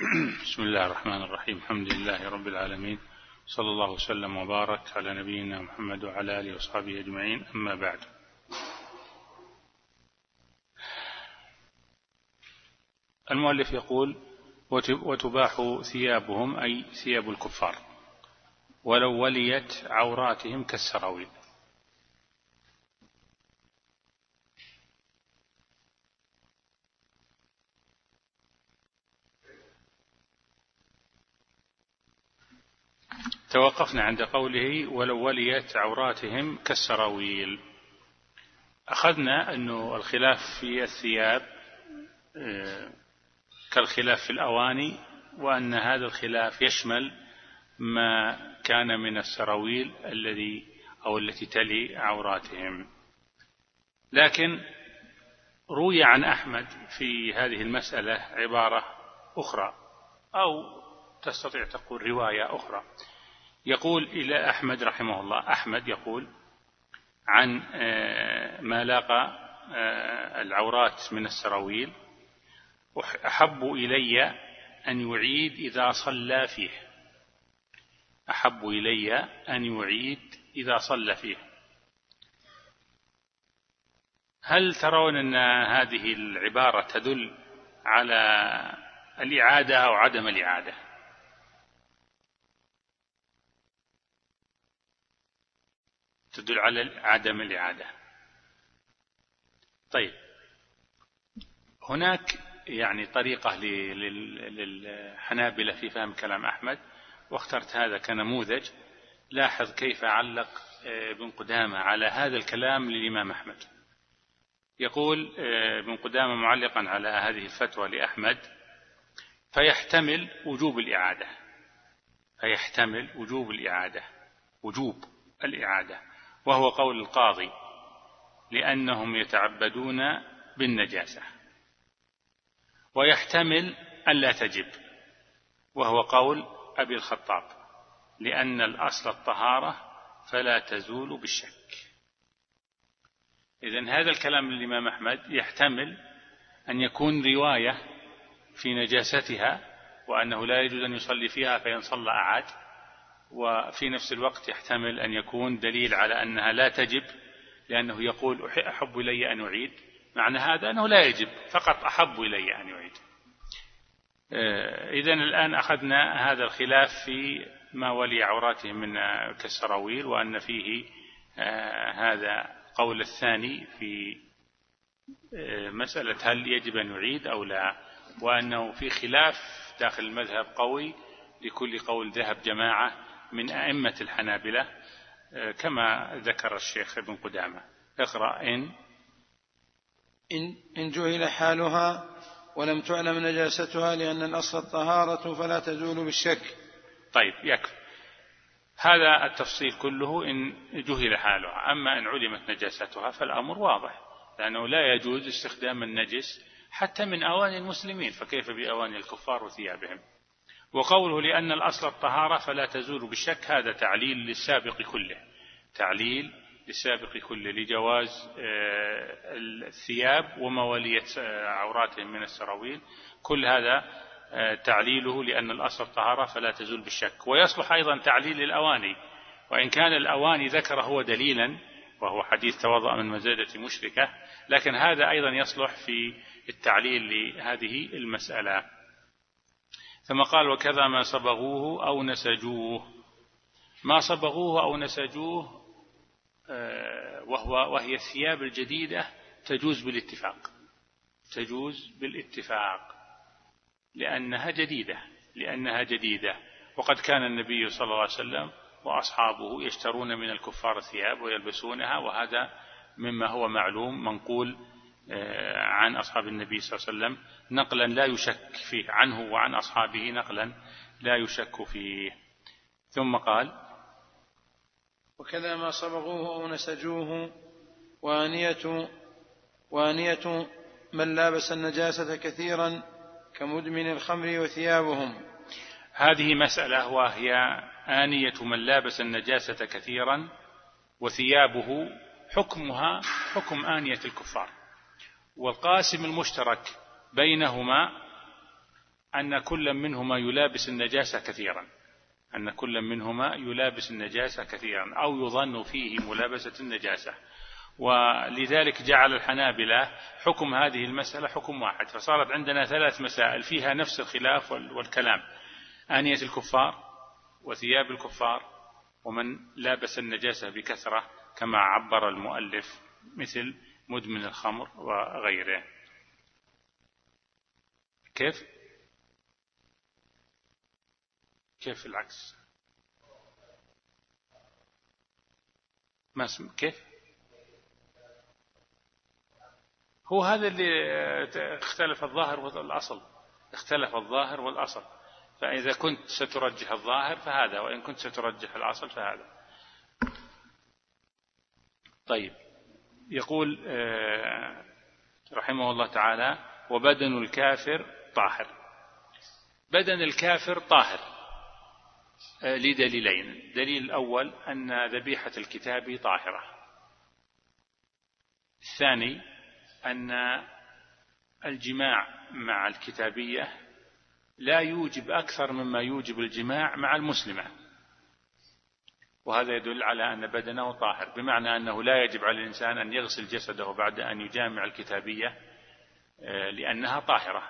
بسم الله الرحمن الرحيم. الحمد لله رب العالمين. صلى الله وسلم وبارك على نبينا محمد وعلى آله وصحبه أجمعين. أما بعد. المؤلف يقول وتباح ثيابهم أي ثياب الكفار. ولو وليت عوراتهم كالسراويل. توقفنا عند قوله ولو وليت عوراتهم كالسراويل أخذنا أنه الخلاف في الثياب آه، كالخلاف في الأواني وأن هذا الخلاف يشمل ما كان من السراويل الذي أو التي تلي عوراتهم. لكن روي عن أحمد في هذه المسألة عبارة أخرى أو تستطيع تقول رواية أخرى. يقول إلى أحمد رحمه الله. أحمد يقول عن آه، ما لاقى آه، العورات من السراويل. أحب إلي أن يعيد إذا صلى فيه. أحب إلي أن يعيد إذا صلى فيه. هل ترون أن هذه العبارة تدل على الإعادة أو عدم الإعادة؟ تدل على عدم الإعادة. طيب. هناك يعني طريقة للحنابلة في فهم كلام أحمد واخترت هذا كنموذج. لاحظ كيف علق آه، ابن قدامة على هذا الكلام للإمام أحمد. يقول آه، ابن قدامة معلقا على هذه الفتوى لأحمد فيحتمل وجوب الإعادة. فيحتمل وجوب الإعادة. وجوب الإعادة. وهو قول القاضي لأنهم يتعبدون بالنجاسة. ويحتمل ألا تجب وهو قول أبي الخطاب لأن الأصل الطهارة فلا تزول بالشك. إذا هذا الكلام للإمام أحمد يحتمل أن يكون رواية في نجاستها وأنه لا يجوز أن يصلي فيها فإن صلى أعاد وفي نفس الوقت يحتمل أن يكون دليل على أنها لا تجب لأنه يقول أحب إلي أن أعيد. معنى هذا أنه لا يجب فقط أحب إلي أن أعيد. آه، إذا الآن أخذنا هذا الخلاف في ما ولي عوراتهم من كالسراويل وأن فيه آه، هذا قول الثاني في آه، مسألة هل يجب أن يعيد أو لا وأنه في خلاف داخل المذهب قوي لكل قول ذهب جماعة. من أئمة الحنابلة كما ذكر الشيخ ابن قدامة. اقرأ إن. إن, إن جهل حالها ولم تعلم نجاستها لأن الأصل الطهارة فلا تزول بالشك. طيب يكفي. هذا التفصيل كله إن جهل حالها. أما إن علمت نجاستها فالأمر واضح لأنه لا يجوز استخدام النجس حتى من أواني المسلمين فكيف بأواني الكفار وثيابهم؟ وقوله لأن الأصل الطهارة فلا تزول بالشك هذا تعليل للسابق كله. تعليل للسابق كله لجواز آه، الثياب وموالية آه، عوراتهم من السراويل. كل هذا آه، تعليله لأن الأصل الطهارة فلا تزول بالشك ويصلح أيضا تعليل الأواني. وإن كان الأواني ذكر هو دليلا وهو حديث توضأ من مزادة مشركة لكن هذا أيضا يصلح في التعليل لهذه المسألة. ثم قال وكذا ما صبغوه أو نسجوه. ما صبغوه أو نسجوه آه، وهو وهي الثياب الجديدة تجوز بالاتفاق. تجوز بالاتفاق. لأنها جديدة لأنها جديدة. وقد كان النبي صلى الله عليه وسلم وأصحابه يشترون من الكفار الثياب ويلبسونها وهذا مما هو معلوم منقول عن أصحاب النبي صلى الله عليه وسلم نقلا لا يشك فيه عنه وعن أصحابه نقلا لا يشك فيه. ثم قال وكذا ما صبغوه أو نسجوه وانية وانية من لابس النجاسة كثيرا كمدمن الخمر وثيابهم. هذه مسألة وهي آنية من لابس النجاسة كثيرا وثيابه حكمها حكم آنية الكفار. والقاسم المشترك بينهما أن كل منهما يلابس النجاسة كثيرا. أن كل منهما يلابس النجاسة كثيرا أو يظن فيه ملابسة النجاسة. ولذلك جعل الحنابلة حكم هذه المسألة حكم واحد. فصارت عندنا ثلاث مسائل فيها نفس الخلاف والكلام آنية الكفار وثياب الكفار ومن لابس النجاسة بكثرة كما عبر المؤلف مثل مدمن الخمر وغيره. كيف؟ كيف العكس؟ ما اسم كيف؟ هو هذا اللي اختلف الظاهر والأصل. اختلف الظاهر والأصل. فإذا كنت سترجح الظاهر فهذا وإن كنت سترجح الأصل فهذا. طيب. يقول آه، رحمه الله تعالى وبدن الكافر طاهر. بدن الكافر طاهر آه، لدليلين. الدليل الأول أن ذبيحة الكتاب طاهرة. الثاني أن الجماع مع الكتابية لا يوجب أكثر مما يوجب الجماع مع المسلمة. وهذا يدل على أن بدنه طاهر بمعنى أنه لا يجب على الإنسان أن يغسل جسده بعد أن يجامع الكتابية آه، لأنها طاهرة.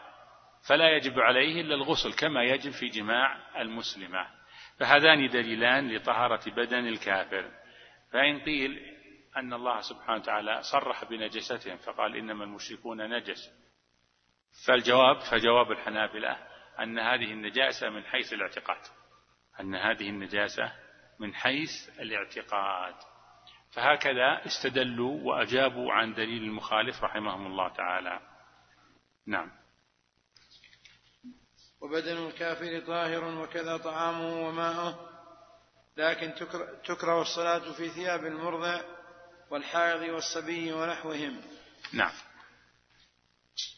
فلا يجب عليه إلا الغسل كما يجب في جماع المسلمة. فهذان دليلان لطهارة بدن الكافر. فإن قيل أن الله سبحانه وتعالى صرح بنجستهم فقال إنما المشركون نجس. فالجواب فجواب الحنابلة أن هذه النجاسة من حيث الاعتقاد أن هذه النجاسة من حيث الاعتقاد. فهكذا استدلوا وأجابوا عن دليل المخالف رحمهم الله تعالى. نعم. وبدن الكافر طاهر وكذا طعامه وماؤه لكن تكره الصلاة في ثياب المرضع والحائض والصبي ونحوهم. نعم.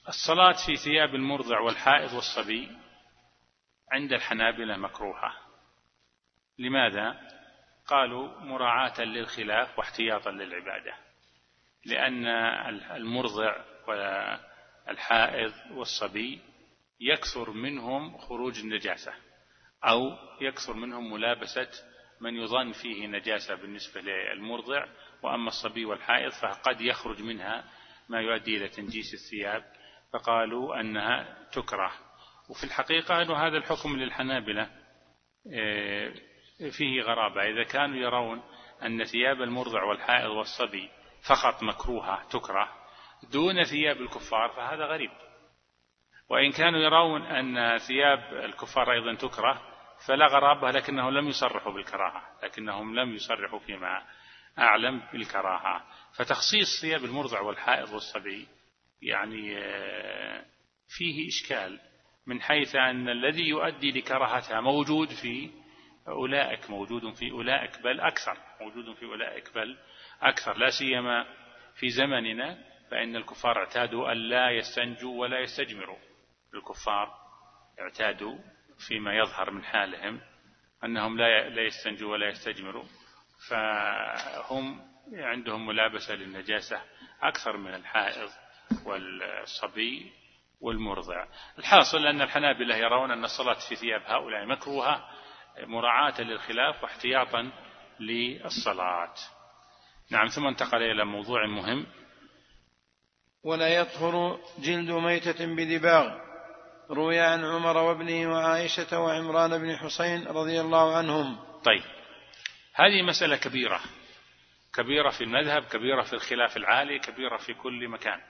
الصلاة في ثياب المرضع والحائض والصبي عند الحنابلة مكروهة. لماذا؟ قالوا مراعاة للخلاف واحتياطا للعبادة لأن المرضع والحائض والصبي يكثر منهم خروج النجاسة أو يكثر منهم ملابسة من يظن فيه نجاسة بالنسبة للمرضع وأما الصبي والحائض فقد يخرج منها ما يؤدي إلى تنجيس الثياب فقالوا أنها تكره وفي الحقيقة أن هذا الحكم للحنابلة آه، فيه غرابة. إذا كانوا يرون أن ثياب المرضع والحائض والصبي فقط مكروهة تكره دون ثياب الكفار فهذا غريب. وإن كانوا يرون أن ثياب الكفار أيضا تكره فلا غرابة لكنهم لم يصرحوا بالكراهة لكنهم لم يصرحوا فيما أعلم بالكراهة. فتخصيص ثياب المرضع والحائض والصبي يعني آه، فيه إشكال من حيث أن الذي يؤدي لكراهتها موجود في أولئك موجود في أولئك بل أكثر موجود في أولئك بل أكثر. لا سيما في زمننا فإن الكفار اعتادوا أن لا يستنجوا ولا يستجمروا. الكفار اعتادوا فيما يظهر من حالهم أنهم لا يستنجوا ولا يستجمروا فهم عندهم ملابسة للنجاسة أكثر من الحائض والصبي والمرضع. الحاصل أن الحنابلة يرون أن الصلاة في ثياب هؤلاء مكروهة مراعاة للخلاف واحتياطا للصلاة. نعم ثم انتقل إلى موضوع مهم. ولا يطهر جلد ميتة بدباغ. روي عن عمر وابنه وعائشة وعمران بن حسين رضي الله عنهم. طيب هذه مسألة كبيرة. كبيرة في المذهب كبيرة في الخلاف العالي كبيرة في كل مكان.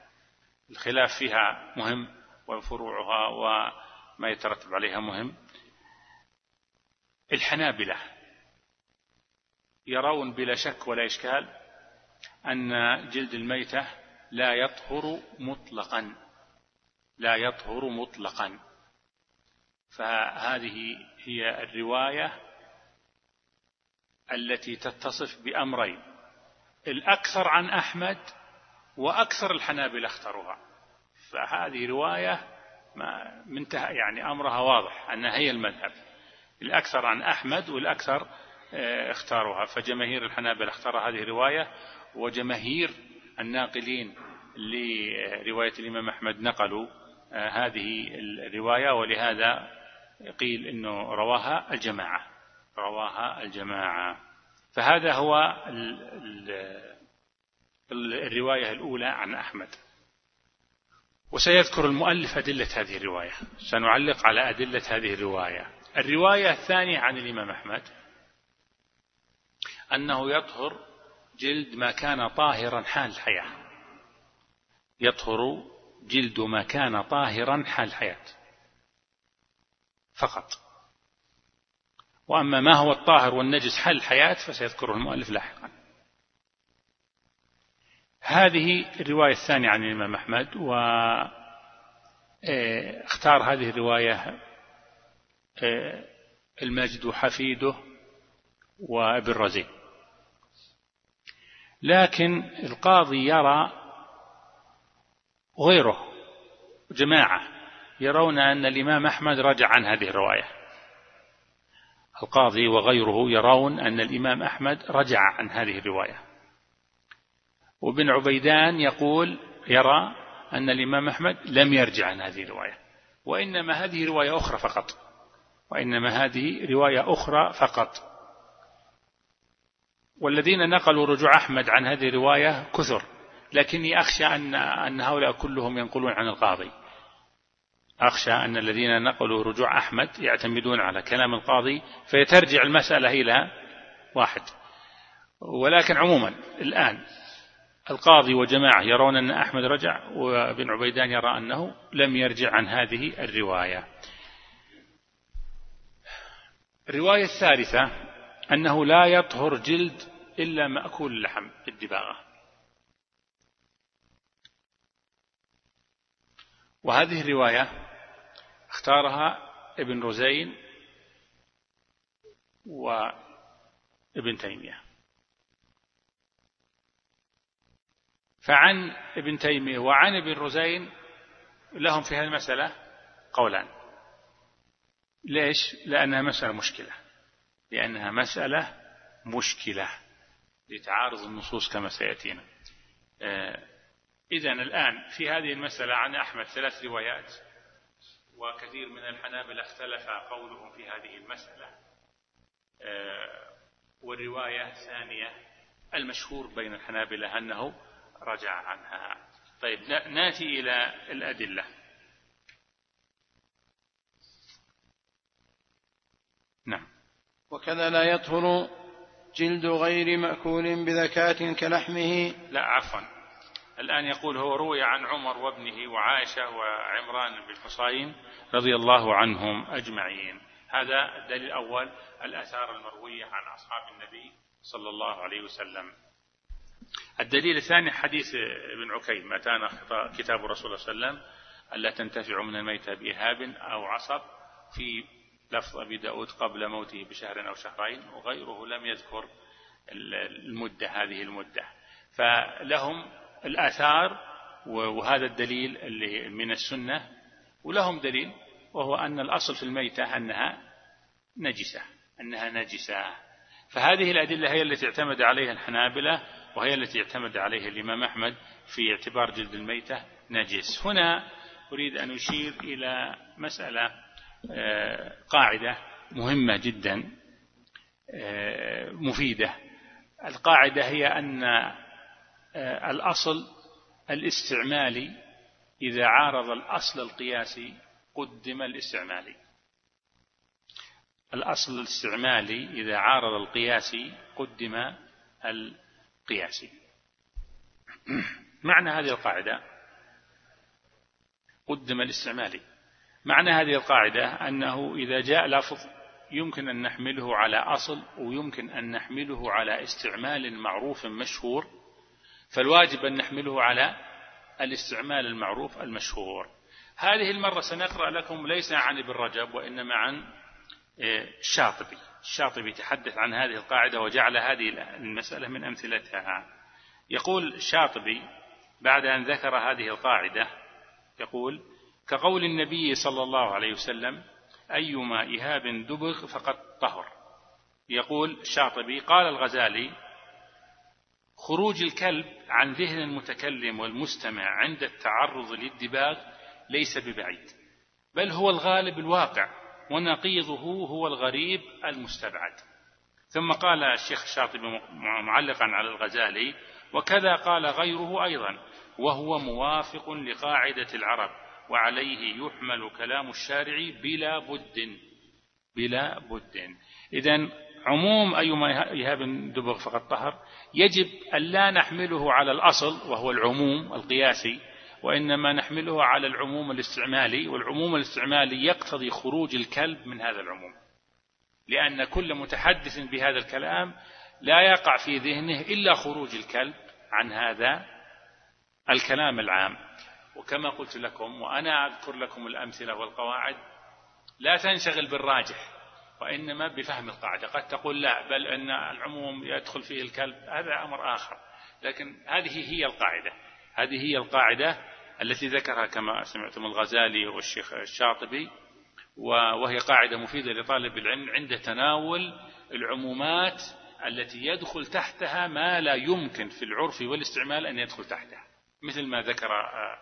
الخلاف فيها مهم وفروعها وما يترتب عليها مهم. الحنابلة يرون بلا شك ولا إشكال أن جلد الميتة لا يطهر مطلقا لا يطهر مطلقا. فهذه هي الرواية التي تتصف بأمرين الأكثر عن أحمد وأكثر الحنابلة اختاروها. فهذه رواية ما منتهى يعني أمرها واضح أنها هي المذهب. الأكثر عن أحمد والأكثر آه، اختاروها. فجماهير الحنابلة اختار هذه الرواية وجماهير الناقلين لرواية الإمام أحمد نقلوا آه، هذه الرواية ولهذا قيل أنه رواها الجماعة. رواها الجماعة. فهذا هو الرواية الأولى عن أحمد. وسيذكر المؤلف أدلة هذه الرواية. سنعلق على أدلة هذه الرواية. الرواية الثانية عن الإمام أحمد أنه يطهر جلد ما كان طاهرا حال الحياة. يطهر جلد ما كان طاهرا حال الحياة. فقط. وأما ما هو الطاهر والنجس حال الحياة فسيذكره المؤلف لاحقا. هذه الرواية الثانية عن الإمام أحمد واختار آه، هذه الرواية المجد حفيده وابن رزين لكن القاضي يرى غيره جماعة يرون أن الإمام أحمد رجع عن هذه الرواية. القاضي وغيره يرون أن الإمام أحمد رجع عن هذه الرواية. وابن عبيدان يقول يرى أن الإمام أحمد لم يرجع عن هذه الرواية وإنما هذه رواية أخرى فقط. وإنما هذه رواية أخرى فقط. والذين نقلوا رجوع أحمد عن هذه الرواية كثر لكني أخشى أن أن هؤلاء كلهم ينقلون عن القاضي. أخشى أن الذين نقلوا رجوع أحمد يعتمدون على كلام القاضي فيترجع المسألة إلى واحد. ولكن عموما الآن القاضي وجماعة يرون أن أحمد رجع وابن عبيدان يرى أنه لم يرجع عن هذه الرواية. الرواية الثالثة أنه لا يطهر جلد إلا مأكول اللحم الدباغة وهذه الرواية اختارها ابن رزين وابن تيمية. فعن ابن تيمية وعن ابن رزين لهم في هذه المسألة قولان. ليش؟ لأنها مسألة مشكلة. لأنها مسألة مشكلة لتعارض النصوص كما سيأتينا. آه، إذا الآن في هذه المسألة عن أحمد ثلاث روايات وكثير من الحنابلة اختلف قولهم في هذه المسألة. آه، والرواية الثانية المشهور بين الحنابلة أنه رجع عنها. طيب نأتي إلى الأدلة نعم وكذا لا يطهر جلد غير مأكول بذكاة كلحمه. لا عفوا. الآن يقول هو روي عن عمر وابنه وعائشة وعمران بن حصين رضي الله عنهم أجمعين. هذا الدليل الأول الآثار المروية عن أصحاب النبي صلى الله عليه وسلم. الدليل الثاني حديث ابن عكيم أتانا كتاب رسول الله صلى الله عليه وسلم ألا تنتفع من الميتة بإهاب أو عصب في لفظ أبي داود قبل موته بشهر أو شهرين وغيره لم يذكر المدة هذه المدة. فلهم الآثار وهذا الدليل اللي من السنة ولهم دليل وهو أن الأصل في الميتة أنها نجسة أنها نجسة. فهذه الأدلة هي التي اعتمد عليها الحنابلة وهي التي اعتمد عليها الإمام أحمد في اعتبار جلد الميتة نجس. هنا أريد أن أشير إلى مسألة قاعدة مهمة جدا مفيدة. القاعدة هي أن الأصل الاستعمالي إذا عارض الأصل القياسي قدم الاستعمالي. الأصل الاستعمالي إذا عارض القياسي قدم القياسي. معنى هذه القاعدة؟ قدم الاستعمالي. معنى هذه القاعدة أنه إذا جاء لفظ يمكن أن نحمله على أصل ويمكن أن نحمله على استعمال معروف مشهور فالواجب أن نحمله على الاستعمال المعروف المشهور. هذه المرة سنقرأ لكم ليس عن ابن رجب وإنما عن آه، الشاطبي. الشاطبي تحدث عن هذه القاعدة وجعل هذه المسألة من أمثلتها. يقول الشاطبي بعد أن ذكر هذه القاعدة يقول كقول النبي صلى الله عليه وسلم أيما إهاب دبغ فقد طهر. يقول الشاطبي قال الغزالي خروج الكلب عن ذهن المتكلم والمستمع عند التعرض للدباغ ليس ببعيد بل هو الغالب الواقع ونقيضه هو الغريب المستبعد. ثم قال الشيخ الشاطبي معلقا على الغزالي وكذا قال غيره أيضا وهو موافق لقاعدة العرب. وعليه يحمل كلام الشارع بلا بد بلا بد. إذا عموم أيما إيهاب دبغ فقد طهر يجب أن لا نحمله على الأصل وهو العموم القياسي وإنما نحمله على العموم الاستعمالي والعموم الاستعمالي يقتضي خروج الكلب من هذا العموم. لأن كل متحدث بهذا الكلام لا يقع في ذهنه إلا خروج الكلب عن هذا الكلام العام. وكما قلت لكم وأنا أذكر لكم الأمثلة والقواعد لا تنشغل بالراجح وإنما بفهم القاعدة. قد تقول لا بل أن العموم يدخل فيه الكلب هذا أمر آخر. لكن هذه هي القاعدة. هذه هي القاعدة التي ذكرها كما سمعتم الغزالي والشيخ الشاطبي وهي قاعدة مفيدة لطالب العلم عند تناول العمومات التي يدخل تحتها ما لا يمكن في العرف والاستعمال أن يدخل تحتها. مثل ما ذكر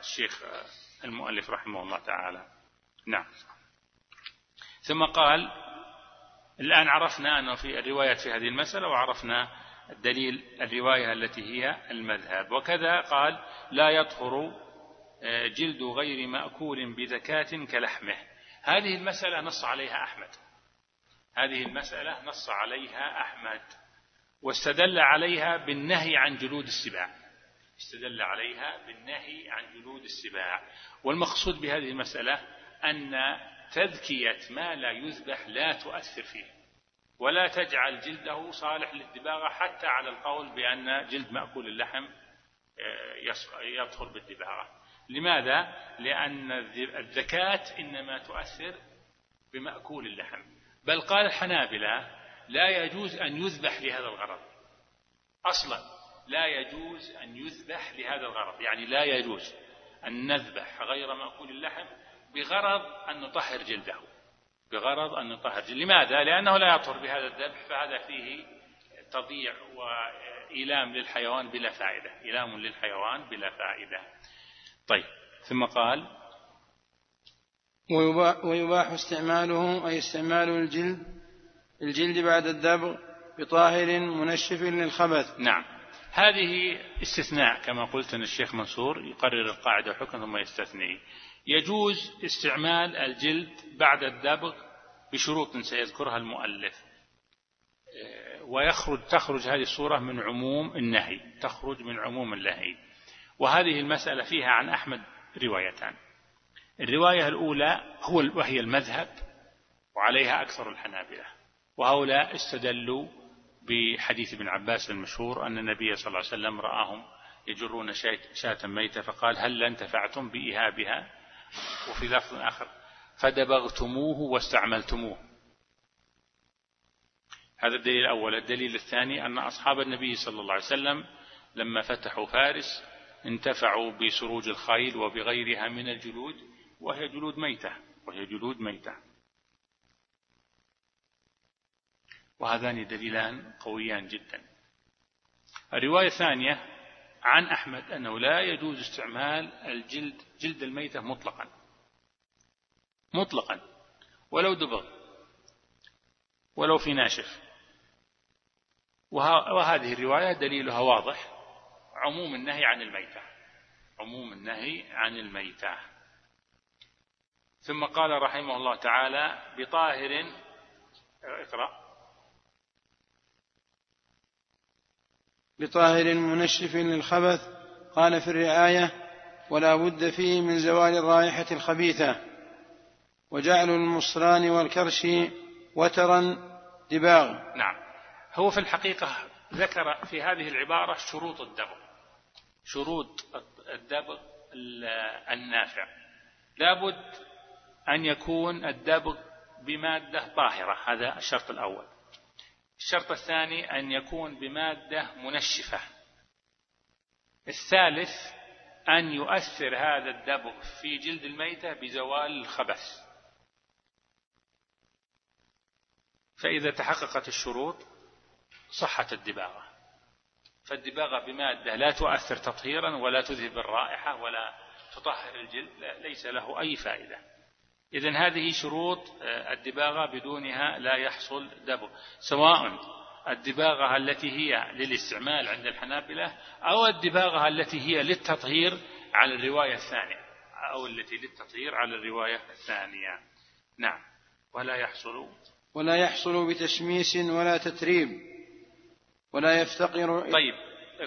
الشيخ المؤلف رحمه الله تعالى. نعم. ثم قال الآن عرفنا أنه في الروايات في هذه المسألة وعرفنا الدليل الرواية التي هي المذهب. وكذا قال لا يطهر آه، جلد غير مأكول بذكاة كلحمه. هذه المسألة نص عليها أحمد. هذه المسألة نص عليها أحمد. واستدل عليها بالنهي عن جلود السباع. استدل عليها بالنهي عن جلود السباع. والمقصود بهذه المسألة أن تذكية ما لا يذبح لا تؤثر فيه ولا تجعل جلده صالح للدباغة حتى على القول بأن جلد مأكول اللحم آه، يدخل بالدباغة. لماذا؟ لأن الذكاة إنما تؤثر بمأكول اللحم. بل قال الحنابلة لا يجوز أن يذبح لهذا الغرض أصلا. لا يجوز أن يذبح لهذا الغرض. يعني لا يجوز أن نذبح غير مأكول اللحم بغرض أن نطهر جلده. بغرض أن نطهر جلده. لماذا؟ لأنه لا يطهر بهذا الذبح فهذا فيه تضيع وإيلام للحيوان بلا فائدة. إيلام للحيوان بلا فائدة. طيب ثم قال ويباح استعماله أي استعمال الجلد الجلد بعد الدبغ بطاهر منشف للخبث. نعم. هذه استثناء كما قلت أن الشيخ منصور يقرر القاعدة حكم ثم يستثني. يجوز استعمال الجلد بعد الدبغ بشروط سيذكرها المؤلف. ويخرج تخرج هذه الصورة من عموم النهي تخرج من عموم النهي وهذه المسألة فيها عن أحمد روايتان. الرواية الأولى هو وهي المذهب وعليها أكثر الحنابلة. وهؤلاء استدلوا بحديث ابن عباس المشهور أن النبي صلى الله عليه وسلم رآهم يجرون شاة ميتة فقال هل انتفعتم بإهابها وفي لفظ آخر فدبغتموه واستعملتموه. هذا الدليل الأول. الدليل الثاني أن أصحاب النبي صلى الله عليه وسلم لما فتحوا فارس انتفعوا بسروج الخيل وبغيرها من الجلود وهي جلود ميتة وهي جلود ميتة. وهذان دليلان قويان جدا. الرواية الثانية عن أحمد أنه لا يجوز استعمال الجلد جلد الميتة مطلقا. مطلقا. ولو دبغ. ولو في ناشف. وهذه الرواية دليلها واضح. عموم النهي عن الميتة. عموم النهي عن الميتة. ثم قال رحمه الله تعالى بطاهر اقرأ. بطاهر منشف للخبث قال في الرعاية ولا بد فيه من زوال الرائحة الخبيثة وجعل المصران والكرش وترا دباغ. نعم. هو في الحقيقة ذكر في هذه العبارة شروط الدبغ. شروط الدبغ النافع. لابد أن يكون الدبغ بمادة طاهرة. هذا الشرط الأول. الشرط الثاني أن يكون بمادة منشفة. الثالث أن يؤثر هذا الدبغ في جلد الميتة بزوال الخبث. فإذا تحققت الشروط صحت الدباغة. فالدباغة بمادة لا تؤثر تطهيرا ولا تذهب الرائحة ولا تطهر الجلد ليس له أي فائدة. إذا هذه شروط آه، الدباغة بدونها لا يحصل دبغ. سواء الدباغة التي هي للاستعمال عند الحنابلة أو الدباغة التي هي للتطهير على الرواية الثانية أو التي للتطهير على الرواية الثانية. نعم. ولا يحصل. ولا يحصل بتشميس ولا تتريب. ولا يفتقر طيب.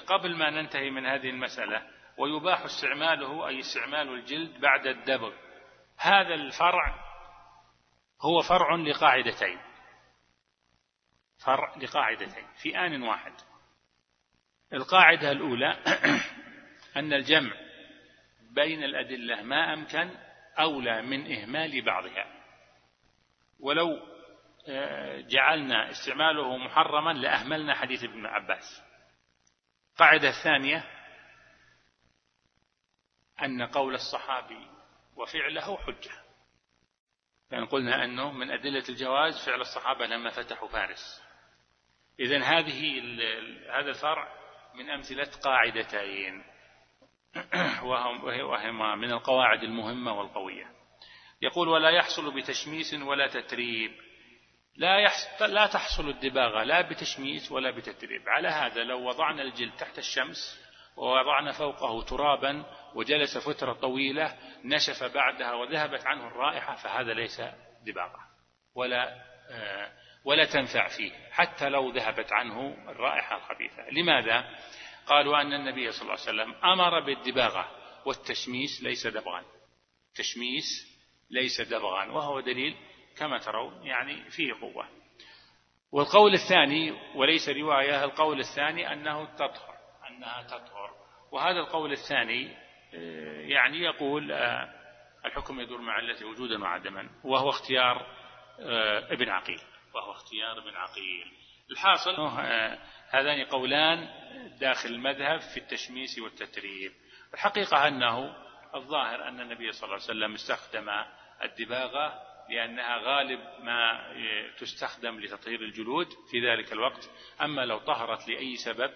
قبل ما ننتهي من هذه المسألة ويباح استعماله أي استعمال الجلد بعد الدبغ. هذا الفرع هو فرع لقاعدتين. فرع لقاعدتين في آن واحد. القاعدة الأولى أن الجمع بين الأدلة ما أمكن أولى من إهمال بعضها. ولو آه، جعلنا استعماله محرما لأهملنا حديث ابن عباس. القاعدة الثانية أن قول الصحابي وفعله حجة. يعني قلنا أنه من أدلة الجواز فعل الصحابة لما فتحوا فارس. إذا هذه هذا الفرع من أمثلة قاعدتين. وهما من القواعد المهمة والقوية. يقول ولا يحصل بتشميس ولا تتريب. لا لا تحصل الدباغة لا بتشميس ولا بتتريب. على هذا لو وضعنا الجلد تحت الشمس ووضعنا فوقه ترابا وجلس فترة طويلة نشف بعدها وذهبت عنه الرائحة فهذا ليس دباغة ولا آه، ولا تنفع فيه حتى لو ذهبت عنه الرائحة الخبيثة. لماذا؟ قالوا أن النبي صلى الله عليه وسلم أمر بالدباغة والتشميس ليس دبغا. تشميس ليس دبغا وهو دليل كما ترون يعني فيه قوة. والقول الثاني وليس رواية القول الثاني أنه تطهر. أنها تطهر. وهذا القول الثاني آه، يعني يقول آه، الحكم يدور مع التي وجودا وعدما وهو اختيار آه، ابن عقيل. وهو اختيار ابن عقيل. الحاصل هذان قولان داخل المذهب في التشميس والتتريب. الحقيقة أنه الظاهر أن النبي صلى الله عليه وسلم استخدم الدباغة لأنها غالب ما تستخدم لتطهير الجلود في ذلك الوقت. أما لو طهرت لأي سبب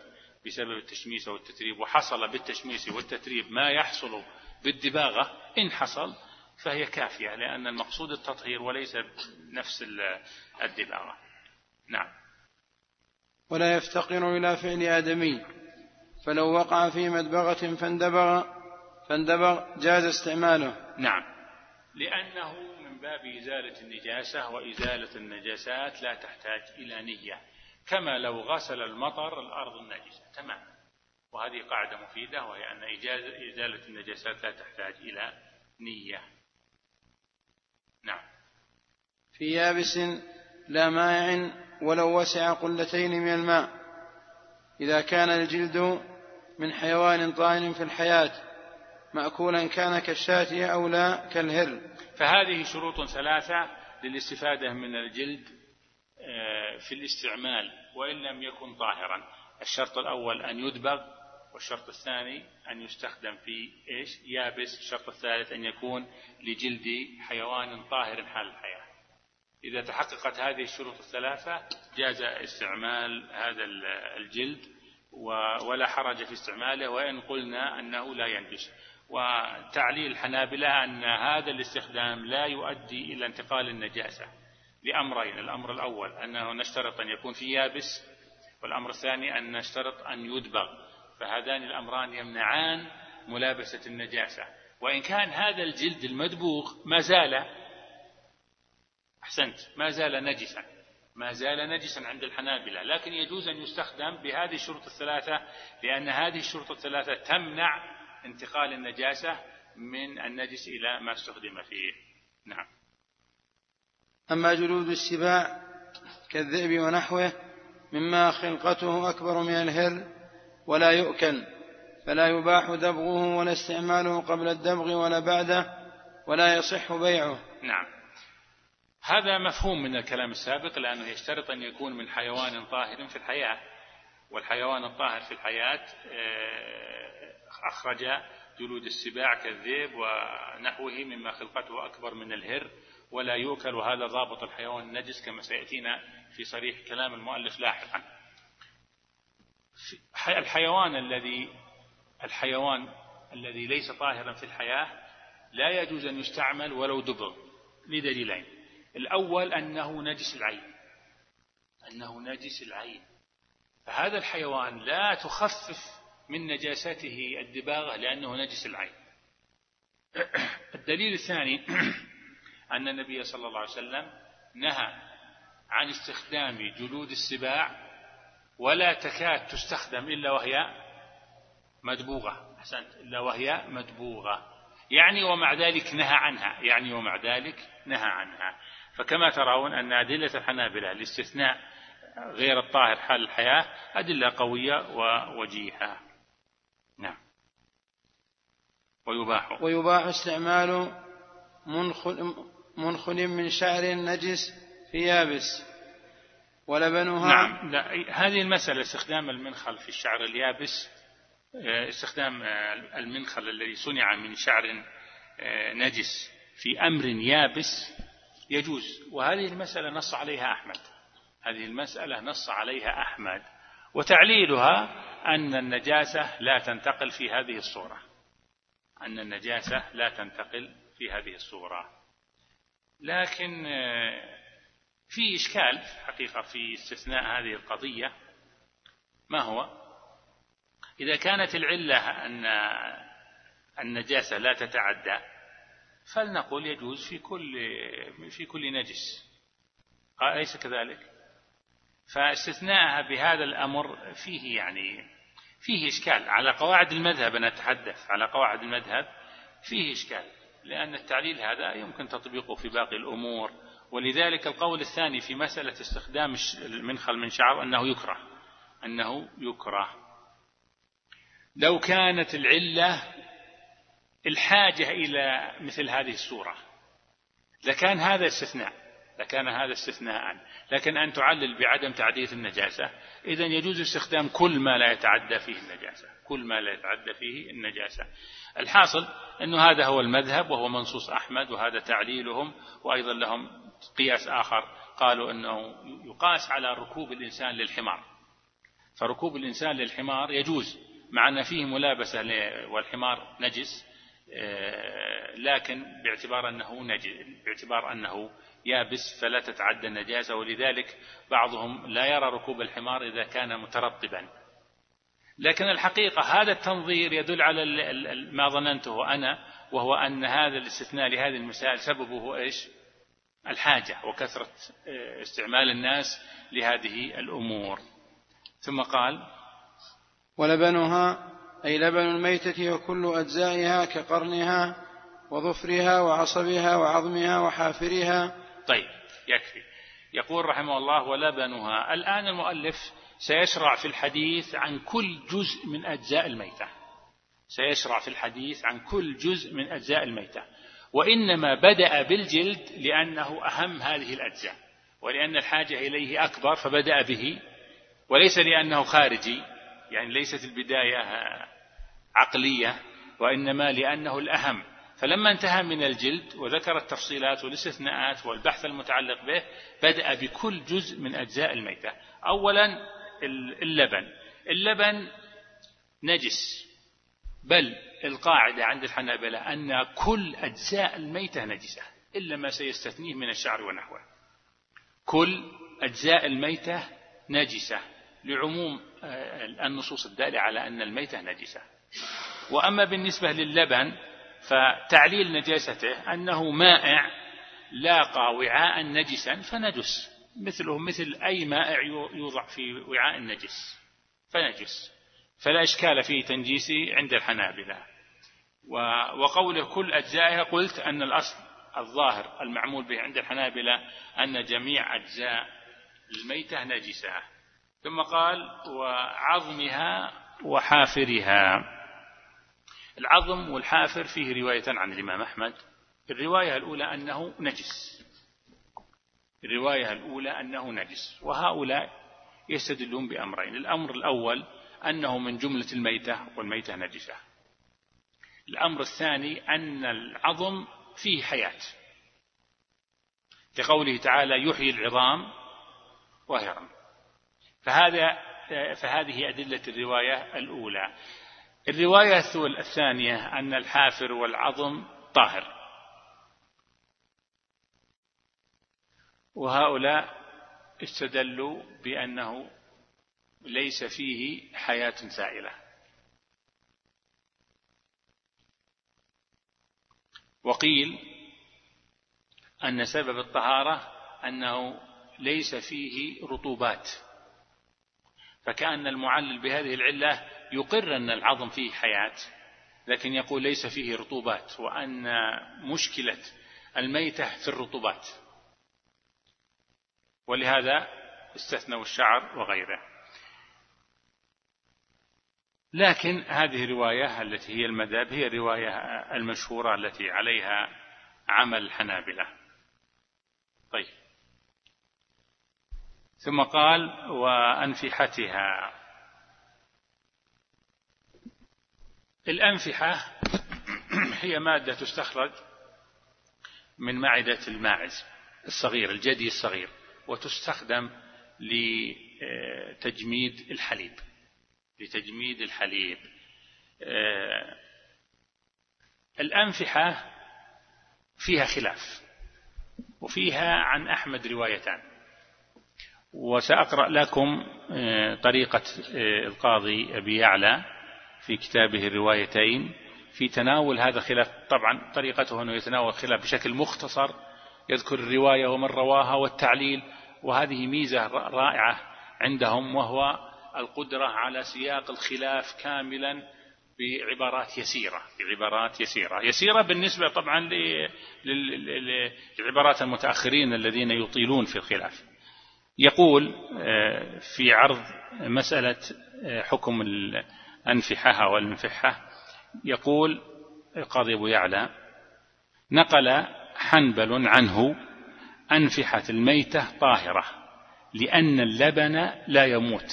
بسبب التشميس والتتريب وحصل بالتشميس والتتريب ما يحصل بالدباغة إن حصل فهي كافية لأن المقصود التطهير وليس نفس الدباغة. نعم. ولا يفتقر إلى فعل آدمي. فلو وقع في مدبغة فاندبغ فاندبغ جاز استعماله. نعم. لأنه من باب إزالة النجاسة وإزالة النجاسات لا تحتاج إلى نية. كما لو غسل المطر الأرض النجسة. تماما وهذه قاعدة مفيدة وهي أن إزالة النجاسات لا تحتاج إلى نية. نعم. في يابس لا مائع ولو وسع قلتين من الماء. إذا كان الجلد من حيوان طائر في الحياة مأكولا كان كالشاة أو لا كالهر. فهذه شروط ثلاثة للاستفادة من الجلد آه، في الاستعمال وإن لم يكن طاهرا. الشرط الأول أن يدبغ والشرط الثاني أن يستخدم في إيش؟ يابس. الشرط الثالث أن يكون لجلد حيوان طاهر حال الحياة. إذا تحققت هذه الشروط الثلاثة جاز استعمال هذا الجلد ولا حرج في استعماله وإن قلنا أنه لا ينجس وتعليل الحنابلة أن هذا الاستخدام لا يؤدي إلى انتقال النجاسة لأمرين. الأمر الأول أنه نشترط أن يكون في يابس. والأمر الثاني أن نشترط أن يدبغ فهذان الأمران يمنعان ملابسة النجاسة. وإن كان هذا الجلد المدبوغ ما زال أحسنت ما زال نجسا ما زال نجسا عند الحنابلة. لكن يجوز أن يستخدم بهذه الشروط الثلاثة لأن هذه الشروط الثلاثة تمنع انتقال النجاسة من النجس إلى ما استخدم فيه. نعم. أما جلود السباع كالذئب ونحوه مما خلقته أكبر من الهر ولا يؤكل فلا يباح دبغه ولا استعماله قبل الدبغ ولا بعده ولا يصح بيعه. نعم. هذا مفهوم من الكلام السابق لأنه يشترط أن يكون من حيوان طاهر في الحياة والحيوان الطاهر في الحياة آه، أخرج جلود السباع كالذئب ونحوه مما خلقته أكبر من الهر ولا يؤكل وهذا ضابط الحيوان النجس كما سيأتينا في صريح كلام المؤلف لاحقا. الحيوان الذي الحيوان الذي ليس طاهرا في الحياة لا يجوز أن يستعمل ولو دبغ لدليلين. الأول أنه نجس العين. أنه نجس العين. فهذا الحيوان لا تخفف من نجاسته الدباغة لأنه نجس العين. الدليل الثاني أن النبي صلى الله عليه وسلم نهى عن استخدام جلود السباع ولا تكاد تستخدم إلا وهي مدبوغة. أحسنت. إلا وهي مدبوغة. يعني ومع ذلك نهى عنها. يعني ومع ذلك نهى عنها. فكما ترون أن أدلة الحنابلة لاستثناء غير الطاهر حال الحياة أدلة قوية ووجيهة. نعم. ويباح. ويباح استعمال منخل, منخل من شعر نجس في يابس ولبنها نعم لا هذه المسألة استخدام المنخل في الشعر اليابس آه، استخدام آه، المنخل الذي صنع من شعر آه، نجس في أمر يابس يجوز. وهذه المسألة نص عليها أحمد. هذه المسألة نص عليها أحمد. وتعليلها أن النجاسة لا تنتقل في هذه الصورة. أن النجاسة لا تنتقل في هذه الصورة. لكن في إشكال حقيقة في استثناء هذه القضية ما هو؟ إذا كانت العلة أن النجاسة لا تتعدى فلنقول يجوز في كل في كل نجس. أليس كذلك؟ فاستثناءها بهذا الأمر فيه يعني فيه إشكال. على قواعد المذهب أنا أتحدث على قواعد المذهب فيه إشكال لأن التعليل هذا يمكن تطبيقه في باقي الأمور. ولذلك القول الثاني في مسألة استخدام المنخل من شعر أنه يكره أنه يكره. لو كانت العلة الحاجة إلى مثل هذه الصورة لكان هذا استثناء لكان هذا استثناء. لكن أن تعلل بعدم تعدية النجاسة إذا يجوز استخدام كل ما لا يتعدى فيه النجاسة كل ما لا يتعدى فيه النجاسة. الحاصل أنه هذا هو المذهب وهو منصوص أحمد وهذا تعليلهم وأيضا لهم قياس آخر قالوا أنه يقاس على ركوب الإنسان للحمار. فركوب الإنسان للحمار يجوز مع أن فيه ملابسة والحمار نجس آه، لكن باعتبار أنه نجس باعتبار أنه يابس فلا تتعدى النجاسة ولذلك بعضهم لا يرى ركوب الحمار إذا كان مترطبا. لكن الحقيقة هذا التنظير يدل على ما ظننته أنا وهو أن هذا الاستثناء لهذه المسائل سببه إيش؟ الحاجة وكثرة آه، استعمال الناس لهذه الأمور. ثم قال ولبنها أي لبن الميتة وكل أجزائها كقرنها وظفرها وعصبها وعظمها وحافرها. طيب يكفي. يقول رحمه الله ولبنها. الآن المؤلف سيشرع في الحديث عن كل جزء من أجزاء الميتة. سيشرع في الحديث عن كل جزء من أجزاء الميتة. وإنما بدأ بالجلد لأنه أهم هذه الأجزاء ولأن الحاجة إليه أكبر فبدأ به وليس لأنه خارجي يعني ليست البداية عقلية وإنما لأنه الأهم. فلما انتهى من الجلد وذكر التفصيلات والاستثناءات والبحث المتعلق به بدأ بكل جزء من أجزاء الميتة. أولا اللبن. اللبن نجس. بل القاعدة عند الحنابلة أن كل أجزاء الميتة نجسة إلا ما سيستثنيه من الشعر ونحوه. كل أجزاء الميتة نجسة لعموم آه، النصوص الدالة على أن الميتة نجسة. وأما بالنسبة للبن فتعليل نجاسته أنه مائع لاقى وعاء نجسا فنجس مثله مثل أي مائع يوضع في وعاء نجس فنجس. فلا إشكال في تنجيسه عند الحنابلة. وقوله كل أجزائها قلت أن الأصل الظاهر المعمول به عند الحنابلة أن جميع أجزاء الميتة نجسة. ثم قال وعظمها وحافرها. العظم والحافر فيه رواية عن الإمام أحمد. الرواية الأولى أنه نجس. الرواية الأولى أنه نجس. وهؤلاء يستدلون بأمرين. الأمر الأول أنه من جملة الميتة والميتة نجسة. الأمر الثاني أن العظم فيه حياة. لقوله تعالى يحيي العظام وهي فهذا فهذه أدلة الرواية الأولى. الرواية الثانية أن الحافر والعظم طاهر. وهؤلاء استدلوا بأنه ليس فيه حياة سائلة وقيل أن سبب الطهارة أنه ليس فيه رطوبات. فكأن المعلل بهذه العلة يقر أن العظم فيه حياة لكن يقول ليس فيه رطوبات وأن مشكلة الميتة في الرطوبات. ولهذا استثنوا الشعر وغيره. لكن هذه الرواية التي هي المذهب هي الرواية المشهورة التي عليها عمل الحنابلة طيب. ثم قال وأنفحتها. الأنفحة هي مادة تستخرج من معدة الماعز الصغير الجدي الصغير وتستخدم لتجميد الحليب. لتجميد الحليب. آه، الأنفحة فيها خلاف وفيها عن أحمد روايتان. وسأقرأ لكم آه، طريقة آه، القاضي أبي يعلى في كتابه الروايتين. في تناول هذا الخلاف طبعا طريقته أنه يتناول الخلاف بشكل مختصر يذكر الرواية ومن رواها والتعليل وهذه ميزة رائعة عندهم وهو القدرة على سياق الخلاف كاملا بعبارات يسيرة بعبارات يسيرة. يسيرة بالنسبة طبعا للعبارات المتأخرين الذين يطيلون في الخلاف. يقول آه، في عرض مسألة آه، حكم الأنفحة والمنفحة يقول القاضي أبو يعلى نقل حنبل عنه أنفحة الميتة طاهرة لأن اللبن لا يموت.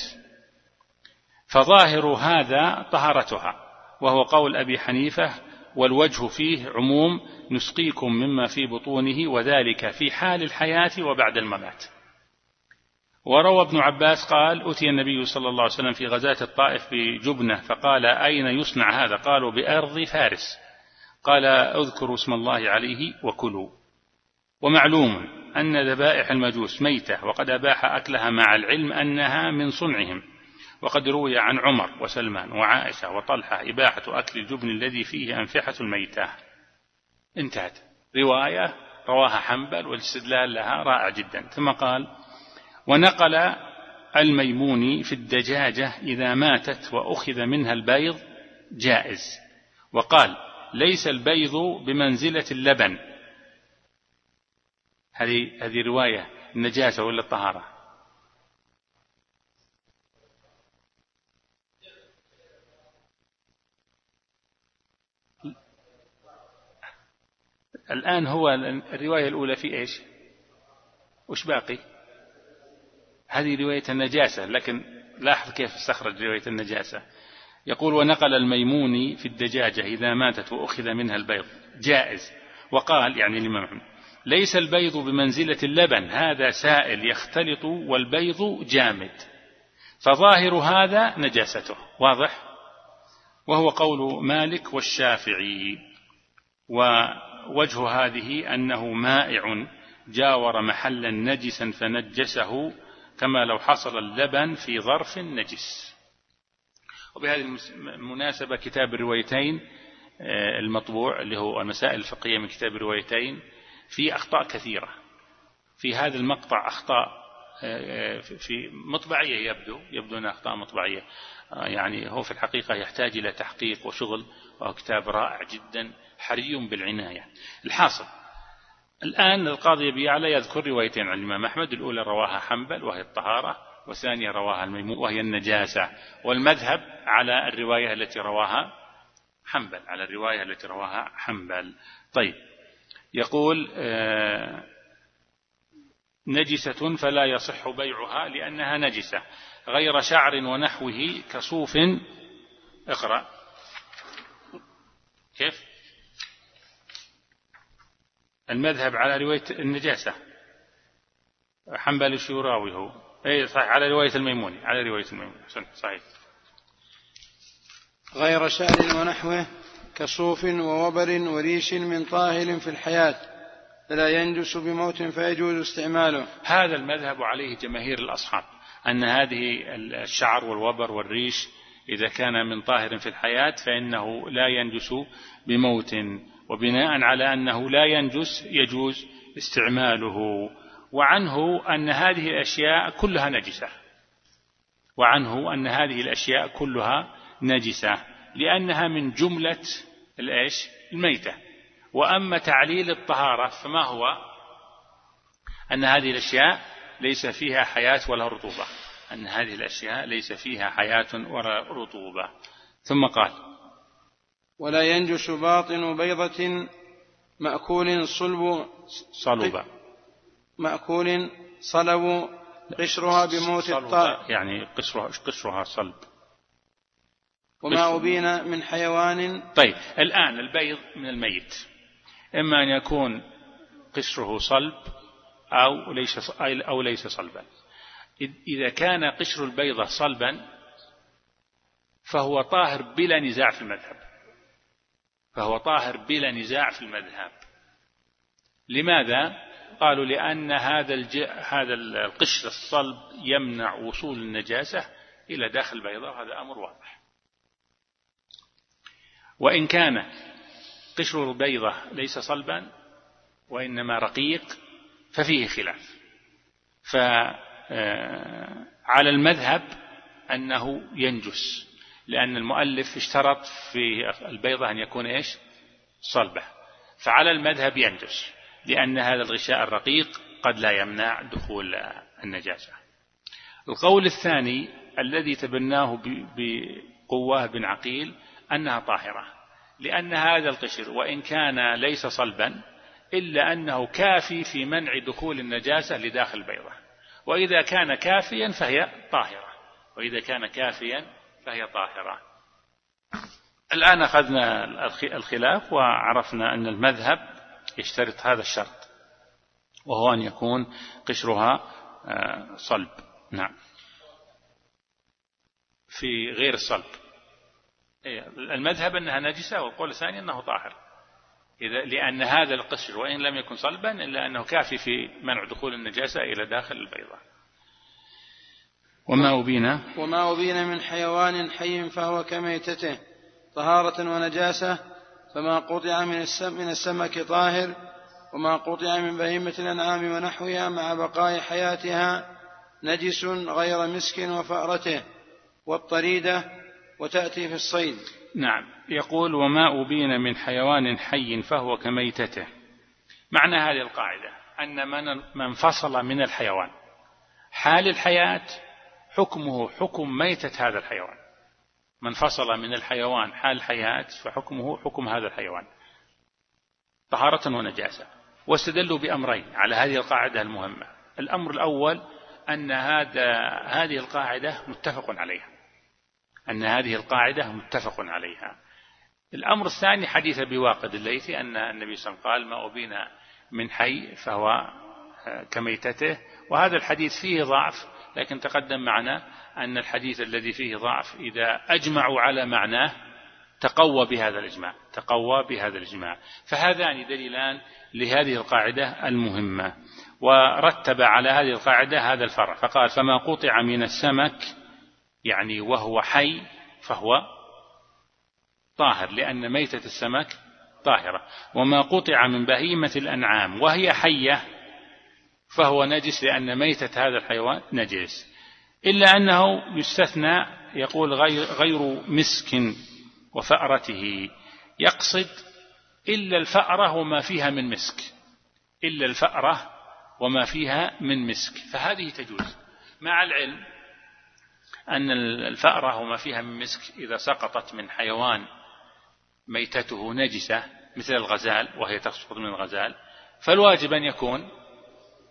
فظاهر هذا طهارتها وهو قول أبي حنيفة والوجه فيه عموم نسقيكم مما في بطونه وذلك في حال الحياة وبعد الممات. وروى ابن عباس قال أتي النبي صلى الله عليه وسلم في غزاة الطائف بجبنة فقال أين يصنع هذا؟ قالوا بأرض فارس. قال أذكروا اسم الله عليه وكلوا. ومعلوم أن ذبائح المجوس ميتة وقد أباح أكلها مع العلم أنها من صنعهم. وقد روي عن عمر وسلمان وعائشة وطلحة إباحة أكل الجبن الذي فيه أنفحة الميتة. انتهت. رواية رواها حنبل والاستدلال لها رائع جدا. ثم قال ونقل الميموني في الدجاجة إذا ماتت وأخذ منها البيض جائز. وقال ليس البيض بمنزلة اللبن. هذه هذه رواية النجاسة ولا الطهارة؟ الآن هو الرواية الأولى في إيش؟ وش باقي؟ هذه رواية النجاسة لكن لاحظ كيف استخرج رواية النجاسة. يقول ونقل الميموني في الدجاجة إذا ماتت وأخذ منها البيض. جائز. وقال يعني الإمام ليس البيض بمنزلة اللبن هذا سائل يختلط والبيض جامد. فظاهر هذا نجاسته. واضح؟ وهو قول مالك والشافعي. ووجه هذه أنه مائع جاور محلا نجسا فنجسه كما لو حصل اللبن في ظرف نجس. وبهذه المناسبة كتاب الروايتين آه، المطبوع اللي هو المسائل الفقهية من كتاب الروايتين في أخطاء كثيرة. في هذا المقطع أخطاء في مطبعية يبدو يبدو أنها أخطاء مطبعية. آه، يعني هو في الحقيقة يحتاج إلى تحقيق وشغل وهو كتاب رائع جدا حري بالعناية. الحاصل. الآن القاضي أبي يعلى يذكر روايتين عن الإمام أحمد الأولى رواها حنبل وهي الطهارة والثانية رواها الميمون وهي النجاسة. والمذهب على الرواية التي رواها حنبل على الرواية التي رواها حنبل. طيب. يقول آه، نجسة فلا يصح بيعها لأنها نجسة غير شعر ونحوه كصوف. اقرأ. كيف؟ المذهب على رواية النجاسة. حنبل الشوراوي هو أي صحيح على رواية الميموني على رواية الميموني صحيح. غير شعر ونحوه كصوف ووبر وريش من طاهر في الحياة. فلا ينجس بموت فيجوز استعماله. هذا المذهب عليه جماهير الأصحاب أن هذه الشعر والوبر والريش إذا كان من طاهر في الحياة فإنه لا ينجس بموت وبناء على أنه لا ينجس يجوز استعماله. وعنه أن هذه الأشياء كلها نجسة. وعنه أن هذه الأشياء كلها نجسة لأنها من جملة الإيش الميتة. وأما تعليل الطهارة فما هو؟ أن هذه الأشياء ليس فيها حياة ولا رطوبة. أن هذه الأشياء ليس فيها حياة ولا رطوبة. ثم قال ولا ينجس باطن بيضة مأكول صلب صلب مأكول صلب قشرها بموت الطائر. يعني قشرها قشرها صلب. وما أبين من حيوان. طيب الآن البيض من الميت. إما أن يكون قشره صلب أو ليس أو ليس صلبا. إذا كان قشر البيضة صلبا فهو طاهر بلا نزاع في المذهب. فهو طاهر بلا نزاع في المذهب. لماذا؟ قالوا لأن هذا الج... هذا القشر الصلب يمنع وصول النجاسة إلى داخل البيضة. وهذا أمر واضح. وإن كان قشر البيضة ليس صلبا وإنما رقيق ففيه خلاف. فعلى آه، المذهب أنه ينجس لأن المؤلف اشترط في البيضة أن يكون إيش؟ صلبة. فعلى المذهب ينجس لأن هذا الغشاء الرقيق قد لا يمنع دخول النجاسة. القول الثاني الذي تبناه بقواه بن عقيل أنها طاهرة. لأن هذا القشر وإن كان ليس صلبا إلا أنه كافي في منع دخول النجاسة لداخل البيضة وإذا كان كافيا فهي طاهرة. وإذا كان كافيا فهي طاهرة. الآن أخذنا الخلاف وعرفنا أن المذهب يشترط هذا الشرط وهو أن يكون قشرها آه، صلب. نعم. في غير الصلب. المذهب أنها نجسة والقول الثاني أنه طاهر. إذا لأن هذا القشر وإن لم يكن صلبا إلا أنه كافي في منع دخول النجاسة إلى داخل البيضة. وما أبين وما أبين من حيوان حي فهو كميتته. طهارة ونجاسة فما قطع من من السمك طاهر وما قطع من بهيمة الأنعام ونحوها مع بقاء حياتها نجس غير مسك وفأرته. والطريدة وتأتي في الصيد. نعم. يقول وما أبين من حيوان حي فهو كميتته. معنى هذه القاعدة أن من من فصل من الحيوان. حال الحياة حكمه حكم ميتة هذا الحيوان. من فصل من الحيوان حال الحياة فحكمه حكم هذا الحيوان. طهارة ونجاسة. واستدلوا بأمرين على هذه القاعدة المهمة. الأمر الأول أن هذا هذه القاعدة متفق عليها. أن هذه القاعدة متفق عليها. الأمر الثاني حديث بواقد الليثي أن النبي صلى الله عليه وسلم قال ما أبينا من حي فهو كميتته وهذا الحديث فيه ضعف لكن تقدم معنا أن الحديث الذي فيه ضعف إذا أجمعوا على معناه تقوى بهذا الإجماع تقوى بهذا الإجماع. فهذان دليلان لهذه القاعدة المهمة. ورتب على هذه القاعدة هذا الفرع فقال فما قطع من السمك يعني وهو حي فهو طاهر لأن ميتة السمك طاهرة. وما قطع من بهيمة الأنعام وهي حية فهو نجس لأن ميتة هذا الحيوان نجس. إلا أنه يستثنى يقول غير, غير مسك وفأرته. يقصد إلا الفأرة وما فيها من مسك. إلا الفأرة وما فيها من مسك. فهذه تجوز. مع العلم أن الفأرة وما فيها من مسك إذا سقطت من حيوان ميتته نجسة مثل الغزال وهي تسقط من الغزال فالواجب أن يكون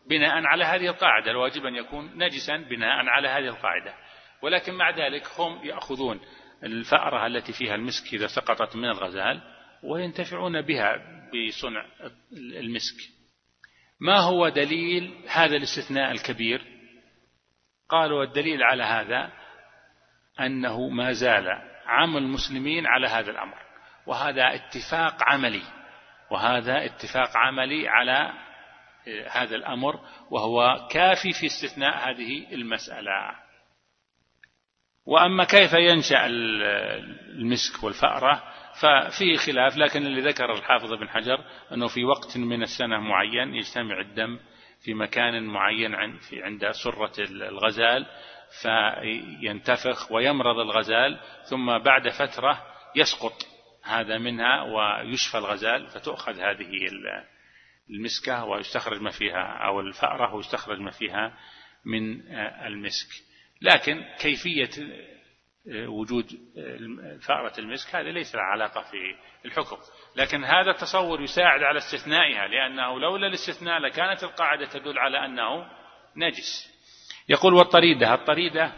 بناء على هذه القاعدة الواجب أن يكون نجسا بناء على هذه القاعدة. ولكن مع ذلك هم يأخذون الفأرة التي فيها المسك إذا سقطت من الغزال وينتفعون بها بصنع المسك. ما هو دليل هذا الاستثناء الكبير؟ قالوا الدليل على هذا أنه ما زال عام المسلمين على هذا الأمر وهذا اتفاق عملي وهذا اتفاق عملي على هذا الأمر وهو كافي في استثناء هذه المسألة. وأما كيف ينشأ المسك والفأرة؟ ففيه خلاف لكن اللي ذكر الحافظ بن حجر أنه في وقت من السنة معين يجتمع الدم في مكان معين عند سرة الغزال فينتفخ ويمرض الغزال ثم بعد فترة يسقط هذا منها ويشفى الغزال فتؤخذ هذه المسكة ويستخرج ما فيها أو الفأرة ويستخرج ما فيها من المسك. لكن كيفية وجود فأرة المسك هذه ليس لها علاقة في الحكم. لكن هذا التصور يساعد على استثنائها لأنه لولا الاستثناء لكانت القاعدة تدل على أنه نجس. يقول والطريدة الطريدة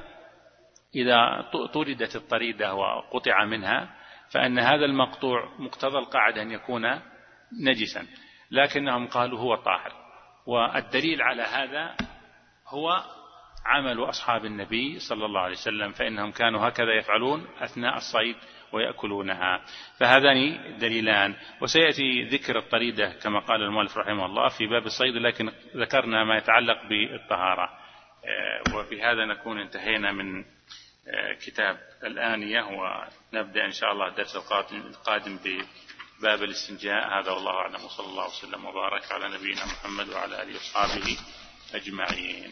إذا طردت الطريدة وقطع منها فأن هذا المقطوع مقتضى القاعدة أن يكون نجسا. لكنهم قالوا هو طاهر. والدليل على هذا هو عمل أصحاب النبي صلى الله عليه وسلم فإنهم كانوا هكذا يفعلون أثناء الصيد ويأكلونها. فهذان دليلان. وسيأتي ذكر الطريدة كما قال المؤلف رحمه الله في باب الصيد لكن ذكرنا ما يتعلق بالطهارة. آه، وبهذا نكون انتهينا من آه، كتاب الآنية ونبدأ إن شاء الله الدرس القادم بباب الاستنجاء. هذا والله أعلم. وصلى الله وسلم وبارك على نبينا محمد وعلى آله وأصحابه أجمعين.